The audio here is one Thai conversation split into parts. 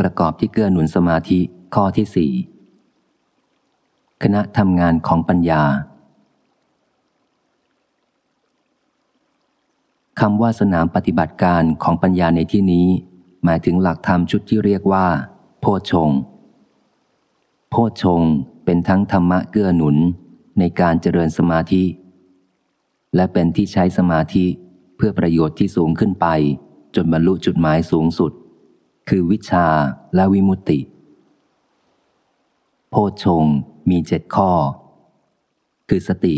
ประกอบที่เกื้อหนุนสมาธิข้อที่สี่คณะทำงานของปัญญาคำว่าสนามปฏิบัติการของปัญญาในที่นี้ หมายถึงหลักธรรมชุดที่เรียกว่า โพชง โพชงเป็นทั้งธรรมะเกื้อหนุนในการเจริญสมาธิ และเป็นที่ใช้สมาธิเพื่อประโยชน์ที่สูงขึ้นไป จนบรรลุจุดหมายสูงสุด คือวิชาและวิมุตติ โพชงมีเจ็ดข้อ คือสติ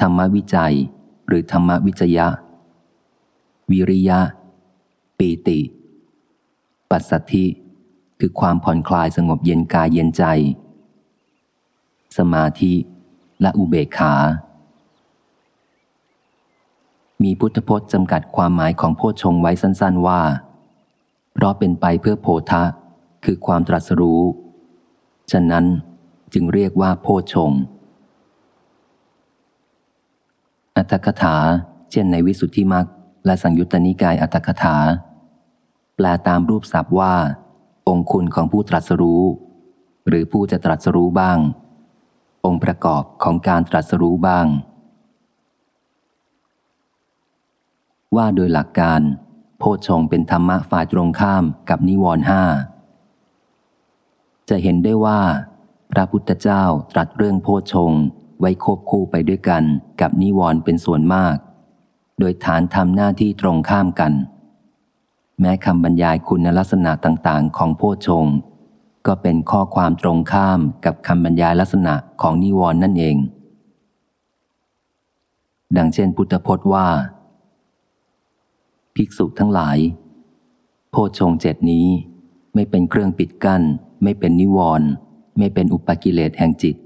ธรรมวิจัย หรือธรรมวิจยะ วิริยะ ปีติ ปัสสัทธิ คือความผ่อนคลายสงบเย็นกายเย็นใจ สมาธิและอุเบกขามีพุทธพจน์จำกัดความหมายของโพชงไว้สั้น ๆ ว่า เพราะเป็นไปเพื่อโพธะ คือความตรัสรู้ ฉะนั้นจึงเรียกว่าโพชง อัตถกถา เช่นในวิสุทธิมรรคและสังยุตตนิกายอัตถกถา แปลตามรูปศัพท์ว่า องคุณของผู้ตรัสรู้ หรือผู้จะตรัสรู้บ้าง องค์ประกอบของการตรัสรู้บ้าง ว่าโดยหลักการ โพชงเป็นธรรมะฝ่ายตรงข้ามกับนิวรณ์ห้าจะเห็นได้ว่า พระพุทธเจ้าตรัสเรื่องโพชงไว้ควบคู่ไปด้วยกันกับนิวรณ์เป็นส่วนมาก โดยฐานทำหน้าที่ตรงข้ามกัน แม้คำบรรยายคุณลักษณะต่างๆ ของโพชงก็เป็นข้อความตรงข้ามกับคำบรรยายลักษณะของนิวรณ์นั่นเอง ดังเช่นพุทธพจน์ว่า ภิกษุทั้งหลาย โพชงเจ็ดนี้ไม่เป็นเครื่องปิดกัน้น ไม่เป็นนิวรณ์ไม่เป็นอุปกิเลสแห่งจิต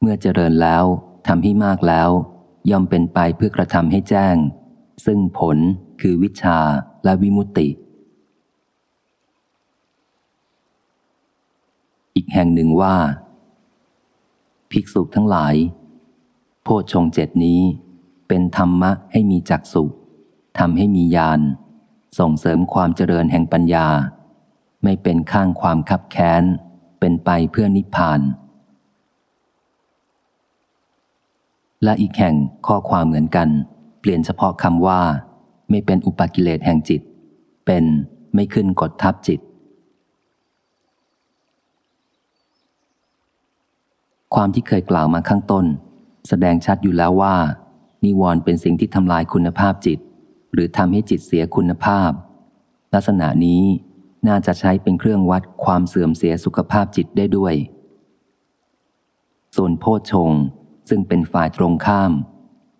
เมื่อเจริญแล้วทำให้มากแล้ว ย่อมเป็นไปเพื่อกระทำให้แจ้ง ซึ่งผลคือวิชาและวิมุตติ อีกแห่งหนึ่งว่า ภิกษุทั้งหลาย โพชงเจ็ดนี้เป็นธรรมะให้มีจักสุ ทำให้มีญาณส่งเสริมความเจริญแห่งปัญญา ไม่เป็นข้างความคับแค้น เป็นไปเพื่อนิพพาน และอีกแห่งข้อความเหมือนกัน เปลี่ยนเฉพาะคำว่า ไม่เป็นอุปกิเลสแห่งจิต เป็นไม่ขึ้นกดทับจิต ความที่เคยกล่าวมาข้างต้น แสดงชัดอยู่แล้วว่า นิวรณ์เป็นสิ่งที่ทำลายคุณภาพจิต หรือทำให้จิตเสียคุณภาพ ลักษณะนี้น่าจะใช้เป็นเครื่องวัดความเสื่อมเสียสุขภาพจิตได้ด้วย ส่วนโพชงซึ่งเป็นฝ่ายตรงข้าม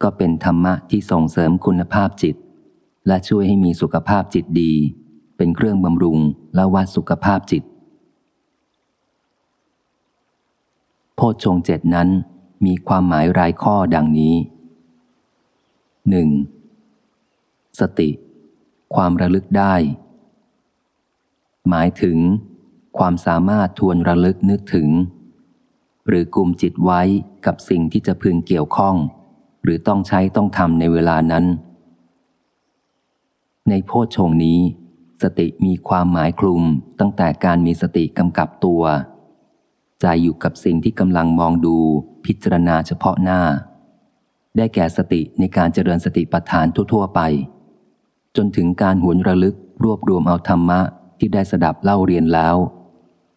ก็เป็นธรรมะที่ส่งเสริมคุณภาพจิต และช่วยให้มีสุขภาพจิตดี เป็นเครื่องบำรุงและวัดสุขภาพจิต โพชงเจ็ดนั้นมีความหมายรายข้อดังนี้ 1. สติ ความระลึกได้ หมายถึง ความสามารถทวนระลึกนึกถึง หรือกลุ่มจิตไว้กับสิ่งที่จะพึงเกี่ยวข้อง หรือต้องใช้ต้องทำในเวลานั้น ในโพชฌงนี้ สติมีความหมายคลุมตั้งแต่การมีสติกำกับตัว ใจอยู่กับสิ่งที่กำลังมองดูพิจารณาเฉพาะหน้าได้แก่สติในการเจริญสติปัฏฐานทั่ว ๆ ไป จนถึงการหวนระลึกรวบรวมเอาธรรมะที่ได้สดับเล่าเรียนแล้ว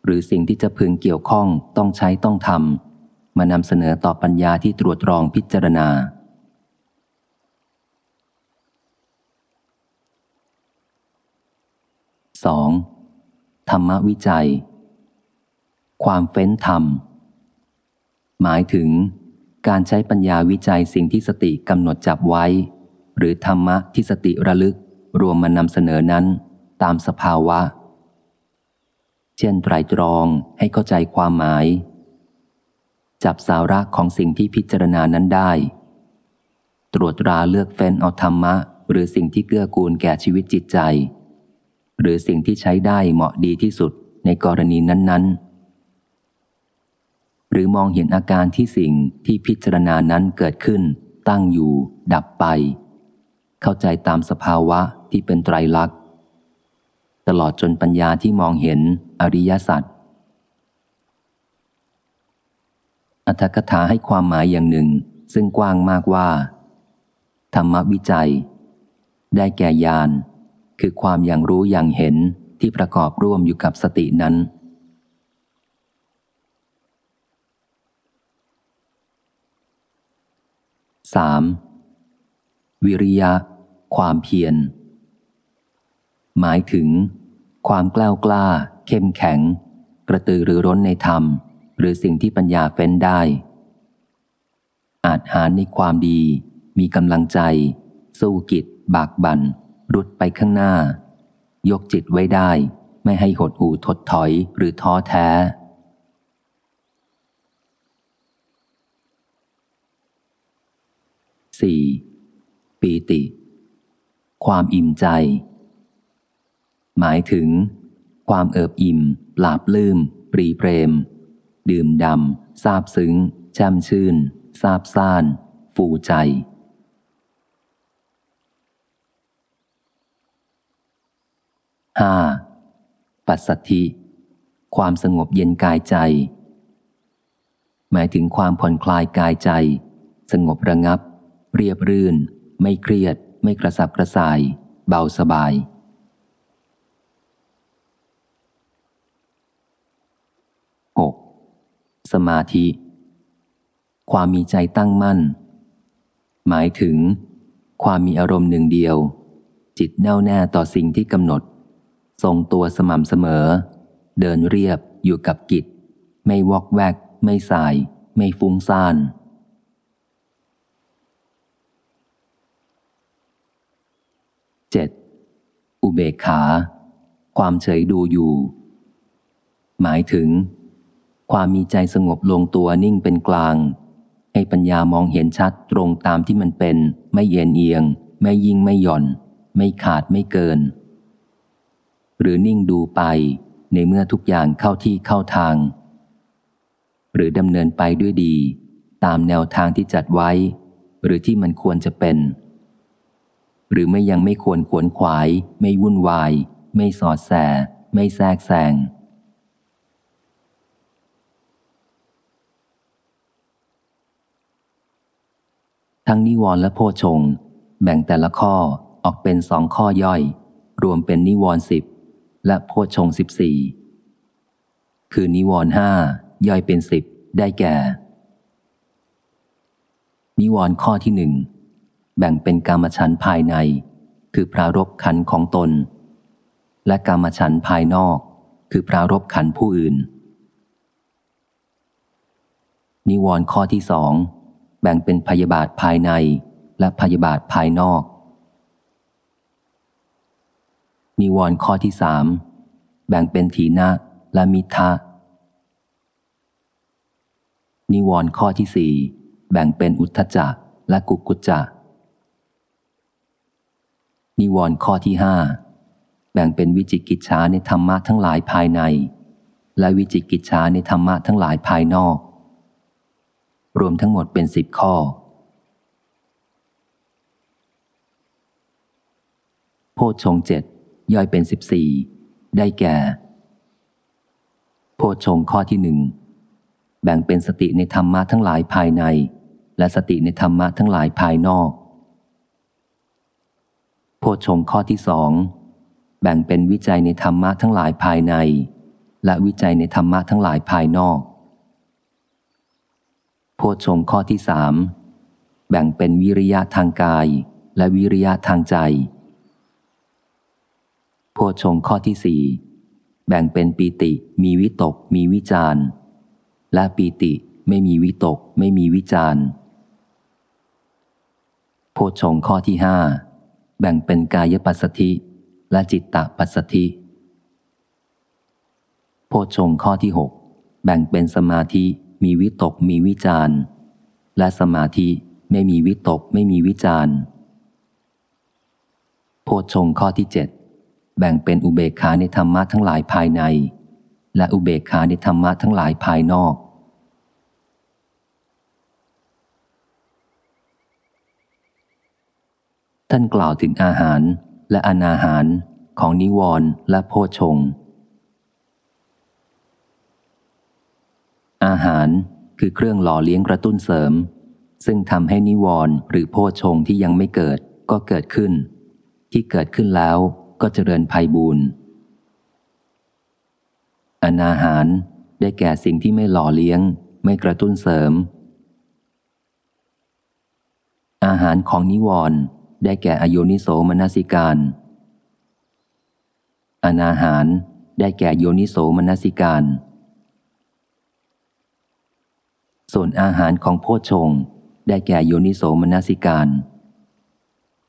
หรือสิ่งที่จะพึงเกี่ยวข้องต้องใช้ต้องทำมานำเสนอต่อปัญญาที่ตรวจรองพิจารณา 2. ธรรมวิจัย ความเฟ้นธรรม หมายถึง การใช้ปัญญาวิจัยสิ่งที่สติกำหนดจับไว้ หรือธรรมะที่สติระลึก รวมมานำเสนอนั้นตามสภาวะ เช่นไตรตรองให้เข้าใจความหมาย จับสาระของสิ่งที่พิจารณานั้นได้ ตรวจตราเลือกเฟ้นเอาธรรมะ หรือสิ่งที่เกื้อกูลแก่ชีวิตจิตใจ หรือสิ่งที่ใช้ได้เหมาะดีที่สุดในกรณีนั้น ๆ หรือมองเห็นอาการที่สิ่งที่พิจารณานั้นเกิดขึ้น ตั้งอยู่ ดับไป เข้าใจตามสภาวะ ที่เป็นไตรลักษณ์ ตลอดจนปัญญาที่มองเห็นอริยสัจอัตถกถาให้ความหมายอย่างหนึ่ง ซึ่งกว้างมากว่า ธรรมวิจัย ได้แก่ญาณคือความอย่างรู้อย่างเห็นที่ประกอบร่วมอยู่กับสตินั้น 3. วิริยะ ความเพียร หมายถึง ความกล้ากล้า เข้มแข็ง กระตือรือร้นในธรรม หรือสิ่งที่ปัญญาเฟ้นได้ อาจหารในความดี มีกำลังใจ สู้กิจ บากบัน่นรุดไปข้างหน้า ยกจิตไว้ได้ ไม่ให้หดหูถดถอยหรือท้อแท้ 4. ปีติ ความอิ่มใจ หมายถึง ความเอิบอิ่มปราบลืม ปรีเปรม ดื่มดำซาบซึ้งแช่มชื่นซาบซ่าน ฟูใจ 5. ปัสสัทธิ ความสงบเย็นกายใจ หมายถึงความผ่อนคลายกายใจ สงบระงับ เรียบรื่น ไม่เครียด ไม่กระสับกระส่าย เบาสบาย 6. สมาธิ ความมีใจตั้งมั่น หมายถึง ความมีอารมณ์หนึ่งเดียว จิตแน่วแน่ต่อสิ่งที่กำหนด ทรงตัวสม่ำเสมอ เดินเรียบอยู่กับกิจ ไม่วอกแวก ไม่สาย ไม่ฟุ้งซ่าน 7. อุเบกขา ความเฉยดูอยู่ หมายถึง ความมีใจสงบลงตัวนิ่งเป็นกลาง ให้ปัญญามองเห็นชัดตรงตามที่มันเป็น ไม่เย็นเอียง ไม่ยิ่งไม่หย่อน ไม่ขาดไม่เกิน หรือนิ่งดูไปในเมื่อทุกอย่างเข้าที่เข้าทาง หรือดำเนินไปด้วยดี ตามแนวทางที่จัดไว้ หรือที่มันควรจะเป็น หรือไม่ยังไม่ควรขวนขวาย ไม่วุ่นวาย ไม่สอดแสไม่แทรกแซง ทั้งนิวรณ์และโพชง แบ่งแต่ละข้อออกเป็นสองข้อย่อย รวมเป็นนิวรณ์สิบและโพชงสิบสี่คือนิวรณ์ห้าย่อยเป็นสิบได้แก่ นิวรณ์ข้อที่หนึ่งแบ่งเป็นกามฉันภายใน คือพรารบขันของตน และกามฉันภายนอก คือพรารบขันผู้อื่น นิวรณ์ข้อที่สอง แบ่งเป็นพยาบาทภายในและพยาบาทภายนอก นิวรณ์ข้อที่สามแบ่งเป็นถีนะและมิทะนิวรณ์ข้อที่สี่แบ่งเป็นอุทธจักและกุกุจจะนิวรณ์ข้อที่ห้าแบ่งเป็นวิจิกิจฉาในธรรมะทั้งหลายภายใน และวิจิกิจฉาในธรรมะทั้งหลายภายนอก รวมทั้งหมดเป็นสิบข้อ โพชงเจ็ดย่อยเป็นสิบสี่ได้แก่ โพชงข้อที่หนึ่งแบ่งเป็นสติในธรรมะทั้งหลายภายใน และสติในธรรมะทั้งหลายภายนอก โพชงข้อที่สองแบ่งเป็นวิจัยในธรรมะทั้งหลายภายใน และวิจัยในธรรมะทั้งหลายภายนอก พชงข้อที่สามแบ่งเป็นวิริยะทางกายและวิริยะทางใจ โพชงข้อที่สี่แบ่งเป็นปีติมีวิตกมีวิจารและปีติไม่มีวิตกไม่มีวิจารโพชงข้อที่ห้าแบ่งเป็นกายปัสสธิและจิตตปัสสธิโพชงข้อที่หกแบ่งเป็นสมาธิ มีวิตกมีวิจารและสมาธิไม่มีวิตกไม่มีวิจารโพชงข้อที่เจ็ดแบ่งเป็นอุเบกขาในธรรมะทั้งหลายภายใน และอุเบกขาในธรรมะทั้งหลายภายนอก ท่านกล่าวถึงอาหารและอนาหารของนิวรณ์และโพชง อาหารคือเครื่องหล่อเลี้ยงกระตุ้นเสริม ซึ่งทำให้นิวรณ์หรือโพชงที่ยังไม่เกิดก็เกิดขึ้น ที่เกิดขึ้นแล้วก็เจริญภัยบูรณ์อนาหารได้แก่สิ่งที่ไม่หล่อเลี้ยง ไม่กระตุ้นเสริม อาหารของนิวรณ์ได้แก่อโยนิโสมนสิการ อนาหารได้แก่โยนิโสมนสิการ ส่วนอาหารของโพชง ได้แก่โยนิโสมนสิการ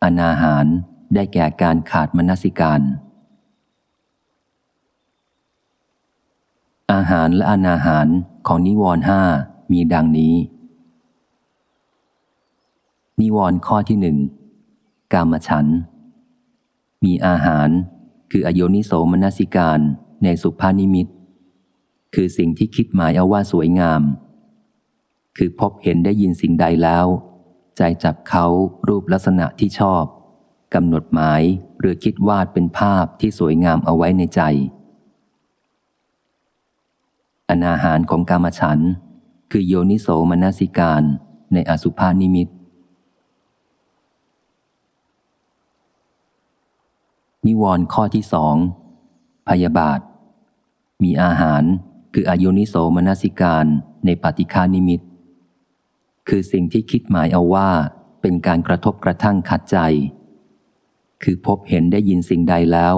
อนาหารได้แก่การขาดมนสิการ อาหารและอนาหารของนิวรห้ามีดังนี้ นิวรข้อที่หนึ่งกามฉัน มีอาหารคืออโยนิโสมนสิการในสุภานิมิต คือสิ่งที่คิดหมายเอาว่าสวยงาม คือพบเห็นได้ยินสิ่งใดแล้ว ใจจับเขารูปลักษณะที่ชอบกำหนดหมายหรือคิดวาดเป็นภาพที่สวยงามเอาไว้ในใจ อนาหารของกามฉัน คือโยนิโสมนสิการในอสุภานิมิต นิวรณ์ข้อที่สองพยาบาท มีอาหารคืออโยนิโสมนสิการในปฏิฆานิมิต คือสิ่งที่คิดหมายเอาว่า เป็นการกระทบกระทั่งขัดใจ คือพบเห็นได้ยินสิ่งใดแล้ว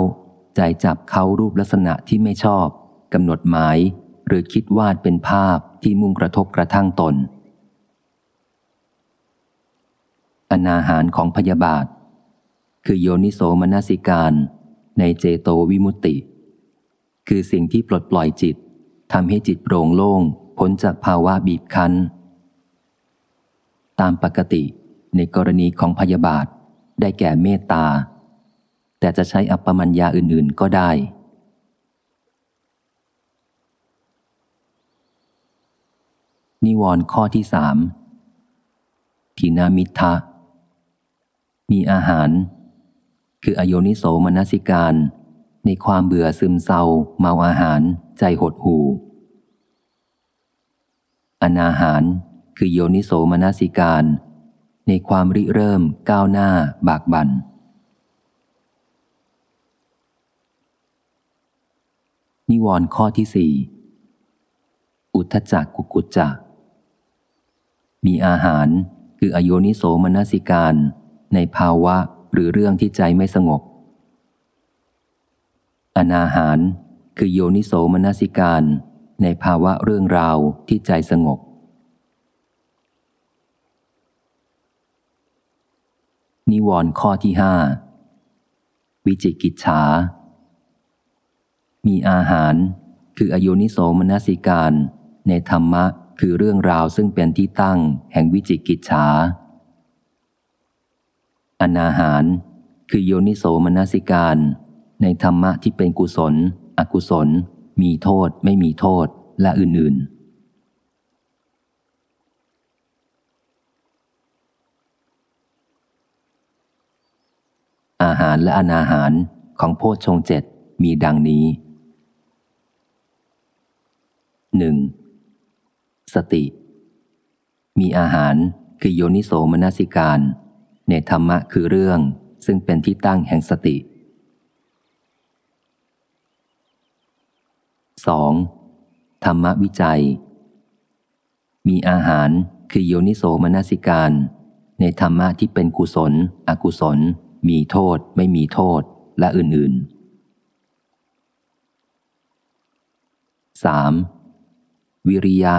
ใจจับเขารูปลักษณะที่ไม่ชอบกำหนดหมาย หรือคิดวาดเป็นภาพที่มุ่งกระทบกระทั่งตน อนาหารของพยาบาท คือโยนิโสมนสิการ ในเจโตวิมุตติ คือสิ่งที่ปลดปล่อยจิตทำให้จิตโปร่งโล่งพ้นจากภาวะบีบคั้น ตามปกติในกรณีของพยาบาท ได้แก่เมตตา แต่จะใช้อัปปมัญญาอื่น ๆ ก็ได้ นิวรณ์ข้อที่สามทีนามิทะมีอาหาร คืออโยนิโสมนสิการ ในความเบื่อซึมเศร้า เมาอาหาร ใจหดหูอนาหาร คือโยนิโสมนสิการ ในความริเริ่มก้าวหน้าบากบัน่นนิวรณ์ข้อที่สี่อุทจักกุกุจจะมีอาหารคืออโยนิโสมนสิการ ในภาวะหรือเรื่องที่ใจไม่สงบ อนาหารคือโยนิโสมนสิการ ในภาวะเรื่องราวที่ใจสงบ นิวรณ์ข้อที่ห้าวิจิกิจฉา มีอาหาร คืออโยนิโสมนสิการ ในธรรมะคือเรื่องราวซึ่งเป็นที่ตั้งแห่งวิจิกิจฉา อนาหาร คือโยนิโสมนสิการ ในธรรมะที่เป็นกุศล อกุศล มีโทษ ไม่มีโทษ และอื่นๆ อาหารและอนาหารของโพชฌงเจ็ดมีดังนี้หนึ่งสติ มีอาหารคือโยนิโสมนสิการ ในธรรมะคือเรื่องซึ่งเป็นที่ตั้งแห่งสติ 2. ธรรมวิจัย มีอาหารคือโยนิโสมนสิการ ในธรรมะที่เป็นกุศล อกุศล มีโทษไม่มีโทษและอื่น ๆ 3. วิริยะ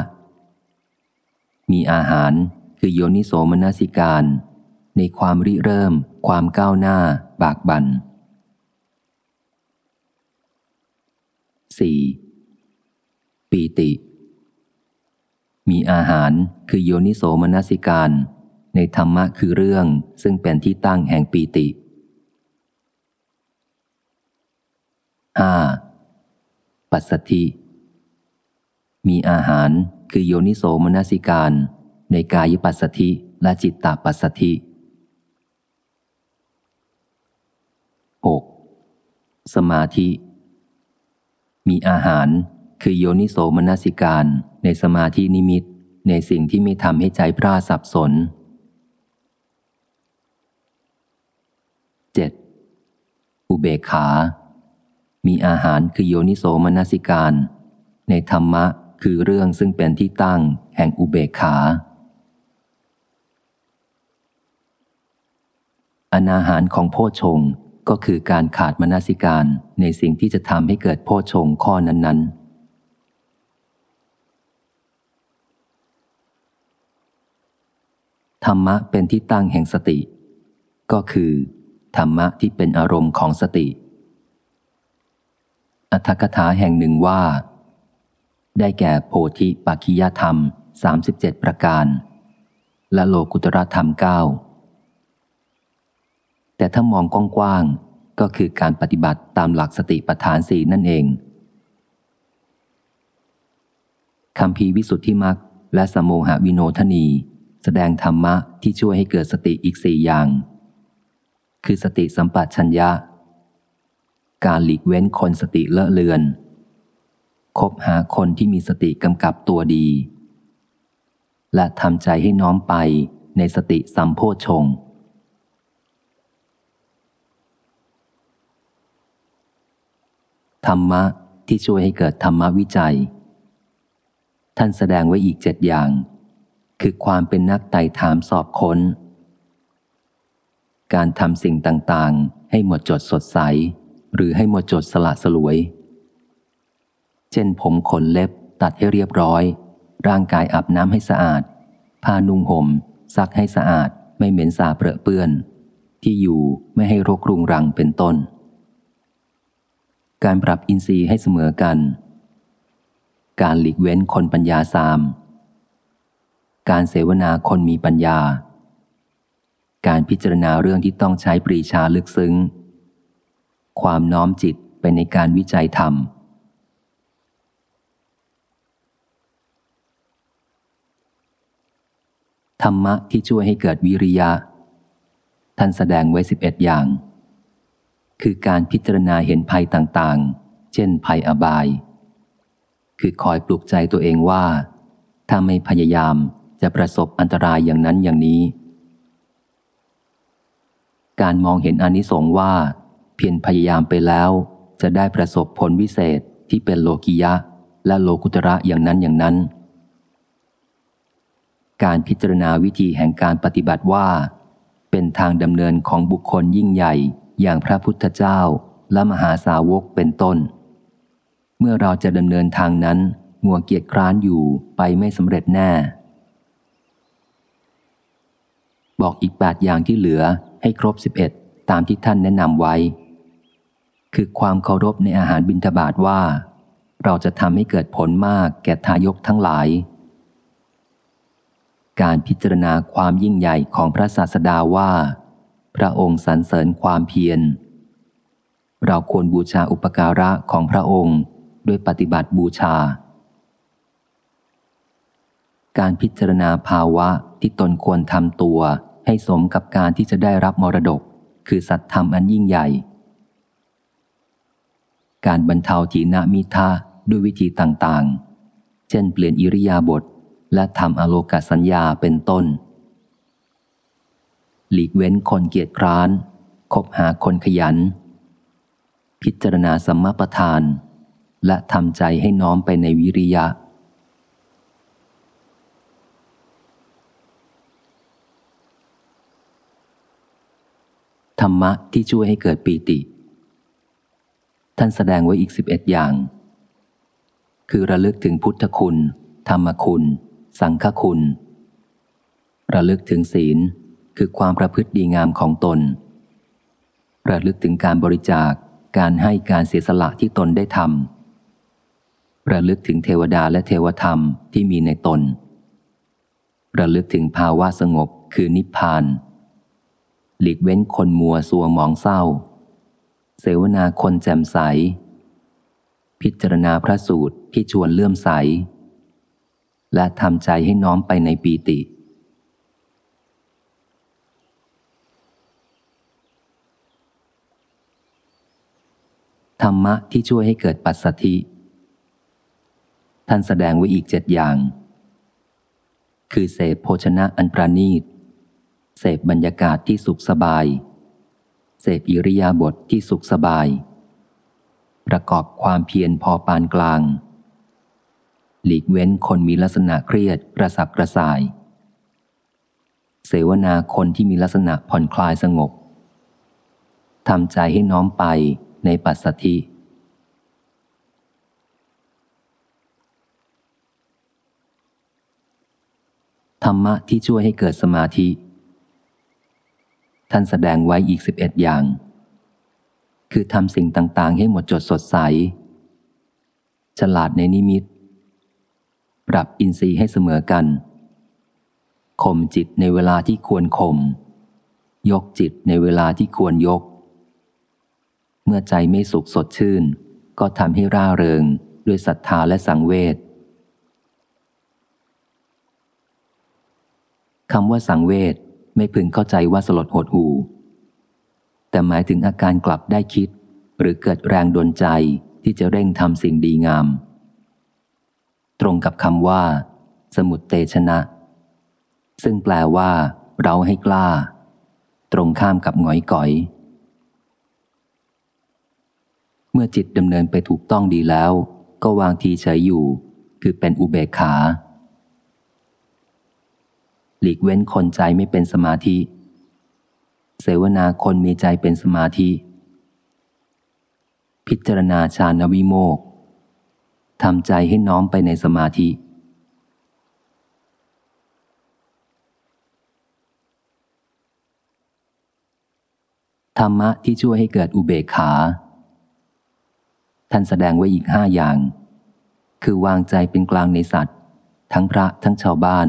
มีอาหารคือโยนิโสมนสิการ ในความริเริ่ม ความก้าวหน้า บากบัน 4. ปีติ มีอาหารคือโยนิโสมนสิการ ในธรรมะคือเรื่องซึ่งเป็นที่ตั้งแห่งปีติ 5. ปัสสธิ มีอาหารคือโยนิโสมนสิการ ในกายปัสสธิและจิตตปัสสธิ 6. สมาธิ มีอาหารคือโยนิโสมนสิการ ในสมาธินิมิต ในสิ่งที่ไม่ทำให้ใจพร่าสับสน อุเบกขา มีอาหารคือโยนิโสมนสิการ ในธรรมะคือเรื่องซึ่งเป็นที่ตั้งแห่งอุเบกขา อนาหารของโพชงก็คือการขาดมนสิการในสิ่งที่จะทำให้เกิดโพชงข้อนั้น ๆธรรมะเป็นที่ตั้งแห่งสติ ก็คือ ธรรมะที่เป็นอารมณ์ของสติ อัธกถาแห่งหนึ่งว่า ได้แก่โพธิปัจขิยธรรม 37 ประการ และโลกุตรธรรม 9 แต่ถ้ามองกว้างๆก็คือการปฏิบัติตามหลักสติปัฏฐานสี่นั่นเองคำพีวิสุทธิมักและสมโมหวิโนทนี แสดงธรรมะที่ช่วยให้เกิดสติอีกสี่อย่าง คือสติสัมปชัญญะ การหลีกเว้นคนสติเลอะเลือน คบหาคนที่มีสติกำกับตัวดี และทำใจให้น้อมไปในสติสัมโพชงธรรมะที่ช่วยให้เกิดธรรมวิจัย ท่านแสดงไว้อีกเจ็ดอย่าง คือความเป็นนักไต่ถามสอบค้น การทำสิ่งต่างๆ ให้หมดจดสดใส หรือให้หมดจดสละสลวย เช่นผมขนเล็บตัดให้เรียบร้อย ร่างกายอาบน้ำให้สะอาด ผ้านุ่งหม่ม ซักให้สะอาด ไม่เหม็นสาเปรอะเปื้อน ที่อยู่ไม่ให้รกรุงรังเป็นต้น การปรับอินทรีย์ให้เสมอกัน การหลีกเว้นคนปัญญาสาม การเสวนาคนมีปัญญา การพิจารณาเรื่องที่ต้องใช้ปรีชาลึกซึ้ง ความน้อมจิตไปในการวิจัยธรรม ธรรมะที่ช่วยให้เกิดวิริยะ ท่านแสดงไว้สิบเอ็ดอย่าง คือการพิจารณาเห็นภัยต่างๆ เช่นภัยอบาย คือคอยปลุกใจตัวเองว่า ถ้าไม่พยายามจะประสบอันตรายอย่างนั้นอย่างนี้ การมองเห็นอนิสงส์ว่า เพียรพยายามไปแล้ว จะได้ประสบผลวิเศษที่เป็นโลกิยะ และโลกุตระอย่างนั้นอย่างนั้น การพิจารณาวิธีแห่งการปฏิบัติว่า เป็นทางดำเนินของบุคคลยิ่งใหญ่อย่างพระพุทธเจ้าและมหาสาวกเป็นต้น เมื่อเราจะดำเนินทางนั้นงัวเกียรติคร้านอยู่ไปไม่สำเร็จแน่ บอกอีกแปดอย่างที่เหลือ ให้ครบสิบเอ็ดตามที่ท่านแนะนำไว้ คือความเคารพในอาหารบิณฑบาตว่า เราจะทำให้เกิดผลมากแก่ทายกทั้งหลาย การพิจารณาความยิ่งใหญ่ของพระศาสดาว่า พระองค์สรรเสริญความเพียร เราควรบูชาอุปการะของพระองค์ด้วยปฏิบัติบูชา การพิจารณาภาวะที่ตนควรทำตัว ให้สมกับการที่จะได้รับมรดก คือสัตธรรมอันยิ่งใหญ่ การบรรเทาจีนามิทาด้วยวิธีต่างๆ เช่นเปลี่ยนอิริยาบถและทำอโลกสัญญาเป็นต้น หลีกเว้นคนเกียจคร้าน คบหาคนขยัน พิจารณาสัมมาประธาน และทำใจให้น้อมไปในวิริยะ ธ รรมะที่ช่วยให้เกิดปีติ ท่านแสดงไว้อีกสิบเอ็ดอย่าง คือระลึกถึงพุทธคุณ ธรรมคุณ สังฆคุณ ระลึกถึงศีลคือความประพฤติดีงามของตน ระลึกถึงการบริจาคการให้การเสียสละที่ตนได้ทำระลึกถึงเทวดาและเทวธรรมที่มีในตน ระลึกถึงภาวะสงบคือนิพพาน หลีกเว้นคนมัวสัวมองเศร้า เสวนาคนแจ่มใส พิจารณาพระสูตรที่ชวนเลื่อมใส และทำใจให้น้อมไปในปีติ ธรรมะที่ช่วยให้เกิดปัสสธิท่านแสดงไว้อีกเจ็ดอย่าง คือเสพโภชนะอันประณีต เสพบรรยากาศที่สุขสบาย เสพอิริยาบถทที่สุขสบาย ประกอบความเพียรพอปานกลาง หลีกเว้นคนมีลักษณะเครียดกระสับกระส่าย เสวนาคนที่มีลักษณะผ่อนคลายสงบทำใจให้น้อมไปในปัสสธิธรรมะที่ช่วยให้เกิดสมาธิ ท่านแสดงไว้อีกสิบเอ็ดอย่าง คือทำสิ่งต่าง ๆ ให้หมดจดสดใส ฉลาดในนิมิต ปรับอินทรีย์ให้เสมอกันข่มจิตในเวลาที่ควรข่ม ยกจิตในเวลาที่ควรยก เมื่อใจไม่สุขสดชื่น ก็ทำให้ร่าเริงด้วยศรัทธาและสังเวชคำว่าสังเวช ไม่พึงเข้าใจว่าสลดหดหู แต่หมายถึงอาการกลับได้คิด หรือเกิดแรงดนใจที่จะเร่งทำสิ่งดีงาม ตรงกับคำว่า สมุดเตชนะ ซึ่งแปลว่า เราให้กล้า ตรงข้ามกับหงอยก่อย เมื่อจิตดำเนินไปถูกต้องดีแล้ว ก็วางทีเฉยอยู่ คือเป็นอุเบกขา หลีกเว้นคนใจไม่เป็นสมาธิ เสวนาคนมีใจเป็นสมาธิ พิจารณาฌานวิโมกทำใจให้น้อมไปในสมาธิ ธรรมะที่ช่วยให้เกิดอุเบกขา ท่านแสดงไว้อีกห้าอย่าง คือวางใจเป็นกลางในสัตว์ ทั้งพระทั้งชาวบ้าน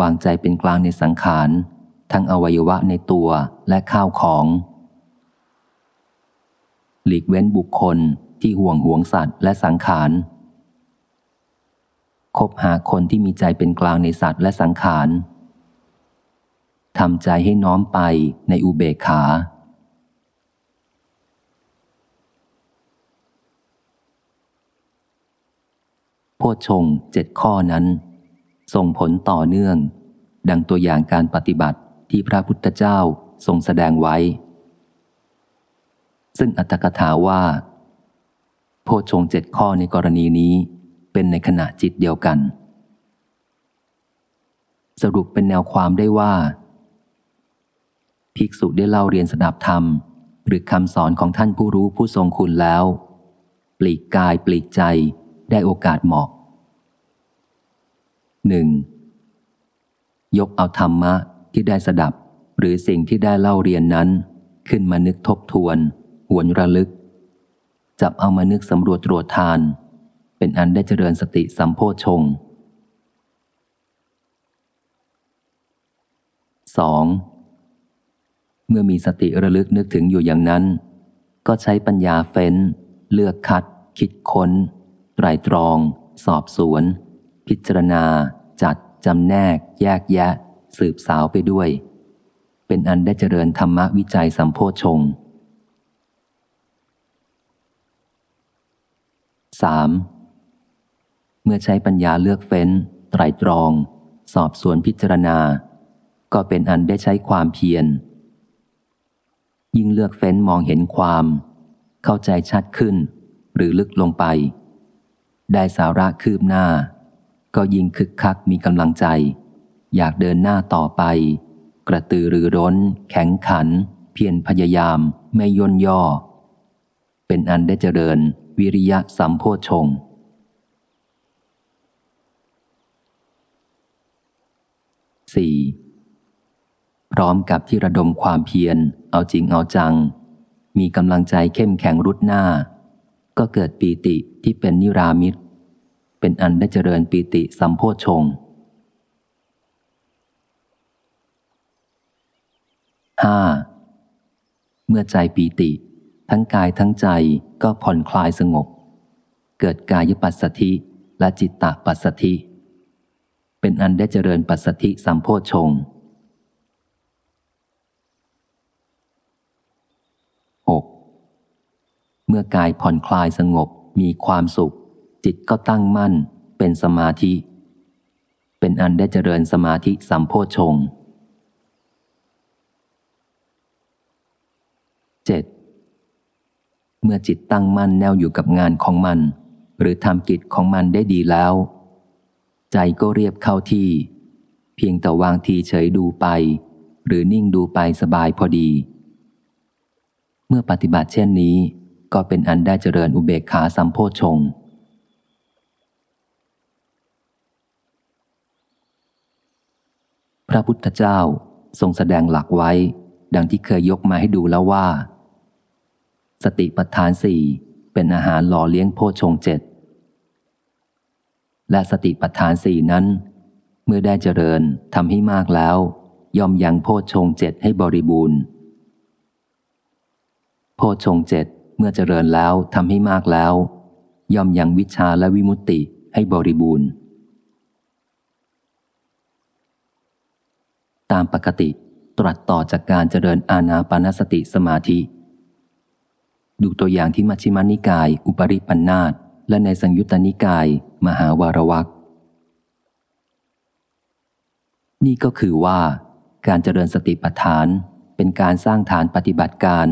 วางใจเป็นกลางในสังขาร ทั้งอวัยวะในตัวและข้าวของ หลีกเว้นบุคคลที่ห่วงห่วงสัตว์และสังขารคบหาคนที่มีใจเป็นกลางในสัตว์และสังขารทำใจให้น้อมไปในอุเบกขาพชงเจ็ดข้อนั้น ส่งผลต่อเนื่อง ดังตัวอย่างการปฏิบัติที่พระพุทธเจ้าทรงแสดงไว้ ซึ่งอัตถกถาว่า โพชงเจ็ดข้อในกรณีนี้เป็นในขณะจิตเดียวกัน สรุปเป็นแนวความได้ว่า ภิกษุได้เล่าเรียนสดับธรรม หรือคำสอนของท่านผู้รู้ผู้ทรงคุณแล้ว ปลีกกายปลีกใจได้โอกาสเหมาะ หนึ่งยกเอาธรรมะที่ได้สดับ หรือสิ่งที่ได้เล่าเรียนนั้น ขึ้นมานึกทบทวน หวนระลึก จับเอามานึกสำรวจตรวจทาน เป็นอันได้เจริญสติสัมโพชงสองเมื่อมีสติระลึกนึกถึงอยู่อย่างนั้น ก็ใช้ปัญญาเฟ้น เลือกคัด คิดค้น ไตรตรอง สอบสวน พิจารณา จัด จำแนก แยกแยะ สืบสาวไปด้วย เป็นอันได้เจริญธรรมวิจัยสัมโพชง 3. เมื่อใช้ปัญญาเลือกเฟ้น ไตรตรอง สอบสวนพิจารณา ก็เป็นอันได้ใช้ความเพียร ยิ่งเลือกเฟ้นมองเห็นความ เข้าใจชัดขึ้น หรือลึกลงไป ได้สาระคืบหน้า ก็ยิ่งคึกคักมีกำลังใจ อยากเดินหน้าต่อไป กระตือรือร้น แข็งขัน เพียรพยายามไม่ย่นย่อ เป็นอันได้เจริญวิริยะสัมโพชงสี่พร้อมกับที่ระดมความเพียร เอาจริงเอาจัง มีกำลังใจเข้มแข็งรุดหน้า ก็เกิดปีติที่เป็นนิรามิตร เป็นอันได้เจริญปีติสัมโพชงห้าเมื่อใจปีติ ทั้งกายทั้งใจก็ผ่อนคลายสงบ เกิดกายปัสสธิและจิตตปัสสธิ เป็นอันได้เจริญปัสสธิสัมโพชงหกมื่อกายผ่อนคลายสงบมีความสุข จิตก็ตั้งมั่น เป็นสมาธิ เป็นอันได้เจริญสมาธิสัมโพชงเจ็ดเมื่อจิตตั้งมั่นแนวอยู่กับงานของมัน หรือทำกิจของมันได้ดีแล้ว ใจก็เรียบเข้าที่ เพียงแต่วางทีเฉยดูไป หรือนิ่งดูไปสบายพอดี เมื่อปฏิบัติเช่นนี้ ก็เป็นอันได้เจริญอุเบกขาสัมโพชง ระพุทธเจ้าทรงแสดงหลักไว้ ดังที่เคยยกมาให้ดูแล้วว่า สติปัฏฐานสี่เป็นอาหารหล่อเลี้ยงโพชงเจ็ดและสติปัฏฐานสี่นั้น เมื่อได้เจริญทำให้มากแล้ว ย่อมยังโพชงเจ็ดให้บริบูรณ์ โพชงเจ็ดเมื่อเจริญแล้วทำให้มากแล้ว ย่อมยังวิชาและวิมุตติให้บริบูรณ์ ตามปกติตรัสต่อจากการเจริญอาณาปานสติสมาธิ ดูตัวอย่างที่มัชฌิมานิกาย อุปริปันธาตและในสังยุตตนิกาย มหาวารวักนี่ก็คือว่า การเจริญสติปัฏฐานเป็นการสร้างฐานปฏิบัติการ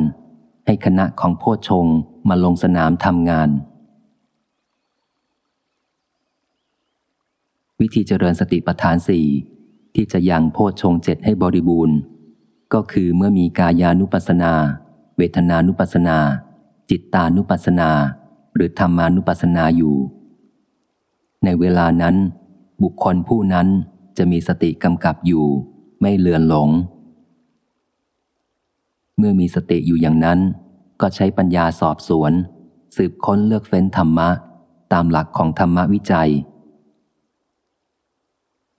ให้คณะของโพชงมาลงสนามทำงาน วิธีเจริญสติปัฏฐานสี่ ที่จะยังโพชงเจ็ดให้บริบูรณ์ ก็คือเมื่อมีกายานุปัสนา เวทนานุปัสนา จิตตานุปัสนา หรือธรรมานุปัสสนาอยู่ ในเวลานั้น บุคคลผู้นั้นจะมีสติกำกับอยู่ ไม่เลือนหลง เมื่อมีสติอยู่อย่างนั้น ก็ใช้ปัญญาสอบสวน สืบค้นเลือกเฟ้นธรรมะ ตามหลักของธรรมวิจัย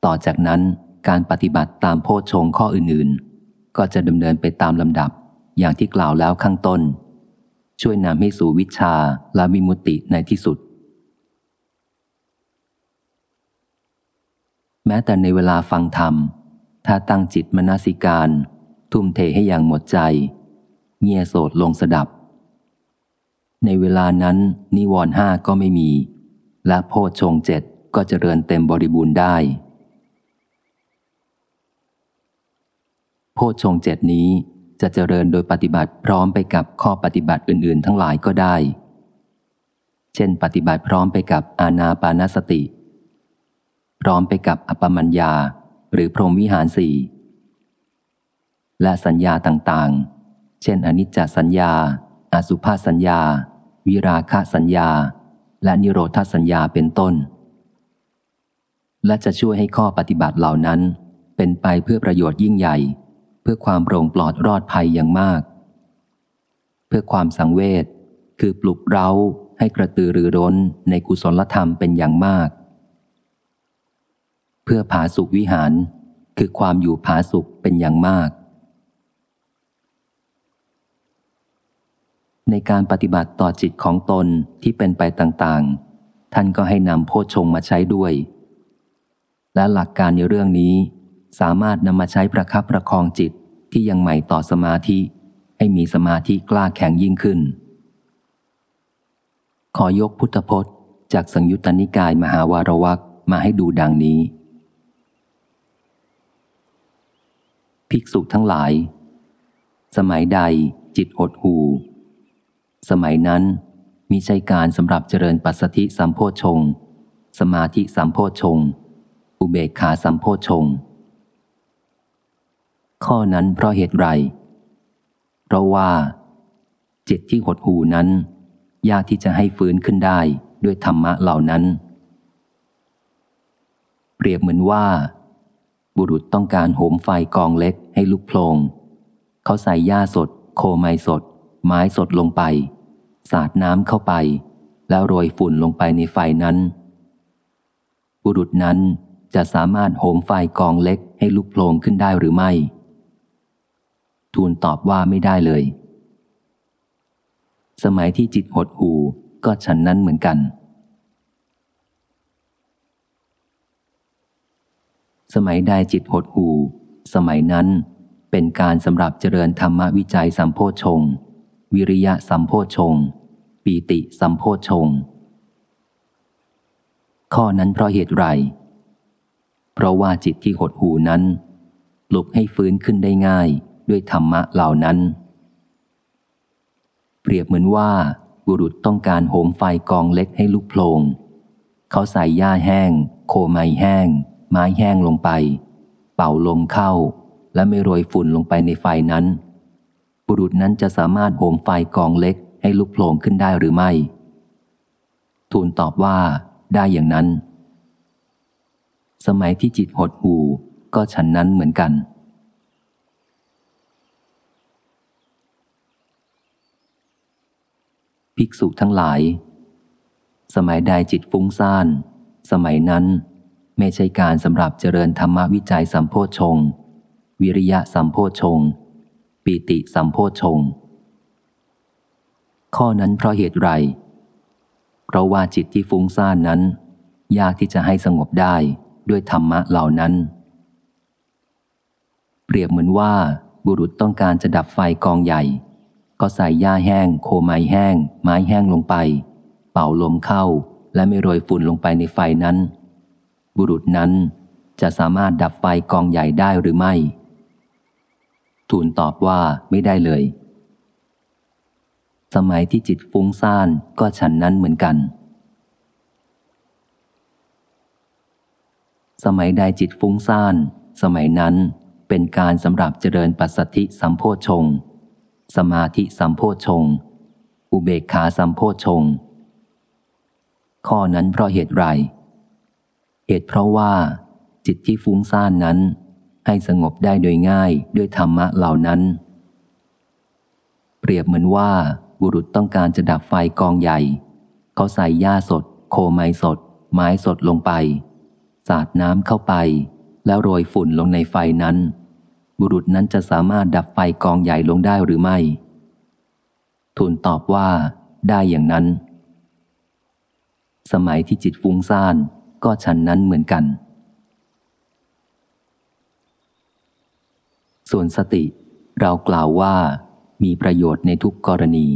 ต่อจากนั้น การปฏิบัติตามโพชงข้ออื่นๆ ก็จะดำเนินไปตามลำดับอย่างที่กล่าวแล้วข้างต้น ช่วยนำให้สู่วิชาและมิมุติในที่สุด แม้แต่ในเวลาฟังธรรม ถ้าตั้งจิตมนสิการ ทุ่มเทให้อย่างหมดใจ เงียโสดลงสดับ ในเวลานั้นนิวรห้าก็ไม่มี และโพชงเจ็ดก็จเจริญเต็มบริบูรณ์ได้ โพชงเจ็ดนี้จะเจริญโดยปฏิบัติพร้อมไปกับข้อปฏิบัติอื่น ๆ ทั้งหลายก็ได้ เช่น ปฏิบัติพร้อมไปกับอาณาปานสติ พร้อมไปกับอปมัญญา หรือพรหมวิหารสี่และสัญญาต่างๆ เช่นอนิจจสัญญา อาสุภาสัญญา วิราคะสัญญา และนิโรธสัญญาเป็นต้น และจะช่วยให้ข้อปฏิบัติเหล่านั้นเป็นไปเพื่อประโยชน์ยิ่งใหญ่ เพื่อความโปร่งปลอดรอดภัยอย่างมาก เพื่อความสังเวชคือปลุกเร้าให้กระตือรือร้นในกุศลธรรมเป็นอย่างมาก เพื่อผาสุขวิหารคือความอยู่ผาสุขเป็นอย่างมาก ในการปฏิบัติต่อจิตของตนที่เป็นไปต่างๆ ท่านก็ให้นำโพชงมาใช้ด้วย และหลักการในเรื่องนี้ สามารถนำมาใช้ประคับประคองจิตที่ยังใหม่ต่อสมาธิ ให้มีสมาธิกล้าแข็งยิ่งขึ้น ขอยกพุทธพจน์ จากสังยุตตนิกายมหาวารวักมาให้ดูดังนี้ ภิกษุทั้งหลาย สมัยใดจิตหดหูสมัยนั้นมีใช้การสำหรับเจริญปัสสธิสัมโพชง สมาธิสัมโพชง อุเบกขาสัมโพชง ข้อนั้นเพราะเหตุไร เพราะว่า จิตที่หดหูนั้น ยากที่จะให้ฟื้นขึ้นได้ด้วยธรรมะเหล่านั้น เปรียบเหมือนว่า บุรุษต้องการโหมไฟกองเล็กให้ลุกโพลงเขาใส่หญ้าสด โคไม้สด ไม้สดลงไป สาดน้ำเข้าไป แล้วโรยฝุ่นลงไปในไฟนั้น บุรุษนั้นจะสามารถโหมไฟกองเล็กให้ลุกโพลงขึ้นได้หรือไม่ ทูลตอบว่าไม่ได้เลย สมัยที่จิตหดหูก็ฉันนั้นเหมือนกัน สมัยใดจิตหดหูสมัยนั้นเป็นการสำหรับเจริญธรรมวิจัยสัมโพชง วิริยะสัมโพชง ปีติสัมโพชง ข้อนั้นเพราะเหตุไร เพราะว่าจิตที่หดหูนั้น ปลุกให้ฟื้นขึ้นได้ง่าย ด้วยธรรมะเหล่านั้น เปรียบเหมือนว่า บุรุษต้องการโหมไฟกองเล็กให้ลุกโพลงเขาใส่หญ้าแห้ง โคไม้แห้ง ไม้แห้งลงไป เป่าลมเข้า และไม่โรยฝุ่นลงไปในไฟนั้น บุรุษนั้นจะสามารถโหมไฟกองเล็กให้ลุกโผล่ขึ้นได้หรือไม่ ทูลตอบว่าได้อย่างนั้น สมัยที่จิตหดหูก็ฉันนั้นเหมือนกัน ภิกษุทั้งหลาย สมัยใดจิตฟุ้งซ่าน สมัยนั้นไม่ใช่การสำหรับเจริญธรรมวิจัยสัมโพชง วิริยะสัมโพชง ปีติสัมโพชง ข้อนั้นเพราะเหตุไร เพราะว่าจิตที่ฟุ้งซ่านนั้น ยากที่จะให้สงบได้ด้วยธรรมะเหล่านั้น เปรียบเหมือนว่าบุรุษต้องการจะดับไฟกองใหญ่ ก็ใส่หญ้าแห้ง โคไม้แห้ง ไม้แห้งลงไป เป่าลมเข้า และไม่โรยฝุ่นลงไปในไฟนั้น บุรุษนั้นจะสามารถดับไฟกองใหญ่ได้หรือไม่ ทูลตอบว่าไม่ได้เลย สมัยที่จิตฟุ้งซ่านก็ฉันนั้นเหมือนกัน สมัยใดจิตฟุ้งซ่าน สมัยนั้นเป็นการสำหรับเจริญปัสสธิสัมโพชง สมาธิสัมโพชง อุเบกขาสัมโพชง ข้อนั้นเพราะเหตุไร เหตุเพราะว่า จิตที่ฟุ้งซ่านนั้น ให้สงบได้โดยง่ายด้วยธรรมะเหล่านั้น เปรียบเหมือนว่าบุรุษต้องการจะดับไฟกองใหญ่ เขาใส่หญ้าสด โคไม้สด ไม้สดลงไป สาดน้ำเข้าไป แล้วโรยฝุ่นลงในไฟนั้น บุรุษนั้นจะสามารถดับไฟกองใหญ่ลงได้หรือไม่ ทูลตอบว่าได้อย่างนั้น สมัยที่จิตฟุ้งซ่านก็ฉันนั้นเหมือนกัน ส่วนสติเรากล่าวว่ามีประโยชน์ในทุกกรณี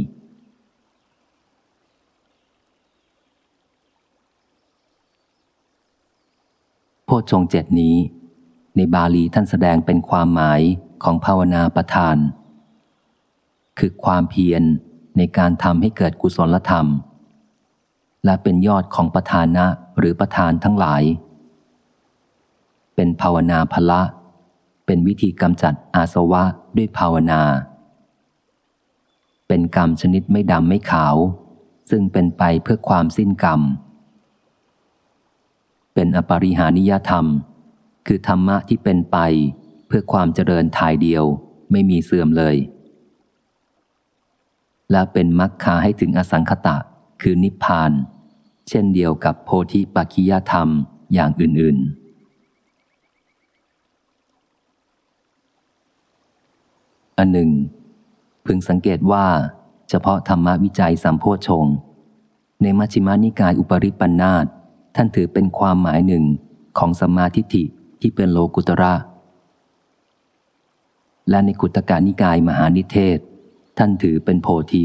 โพชฌงเจ็ดนี้ ในบาลีท่านแสดงเป็นความหมายของภาวนาประทาน คือความเพียรในการทำให้เกิดกุศลธรรม และเป็นยอดของประธานะหรือประธานทั้งหลาย เป็นภาวนาพละ เป็นวิธีกำจัดอาสวะด้วยภาวนา เป็นกรรมชนิดไม่ดำไม่ขาว ซึ่งเป็นไปเพื่อความสิ้นกรรม เป็นอปริหานิยธรรม คือธรรมะที่เป็นไป เพื่อความเจริญทายเดียวไม่มีเสื่อมเลย และเป็นมรรคาให้ถึงอสังขตะ คือนิพพาน เช่นเดียวกับโพธิปัจขิยธรรมอย่างอื่น ๆอันหนึ่ง พึงสังเกตว่า เฉพาะธรรมวิจัยสัมโพชง ในมัชฌิมานิกายอุปริปันธาตท่านถือเป็นความหมายหนึ่งของสมาทิฏฐิ ที่เป็นโลกุตระ และในกุตกานิกายมหานิเทศ ท่านถือเป็นโพธิ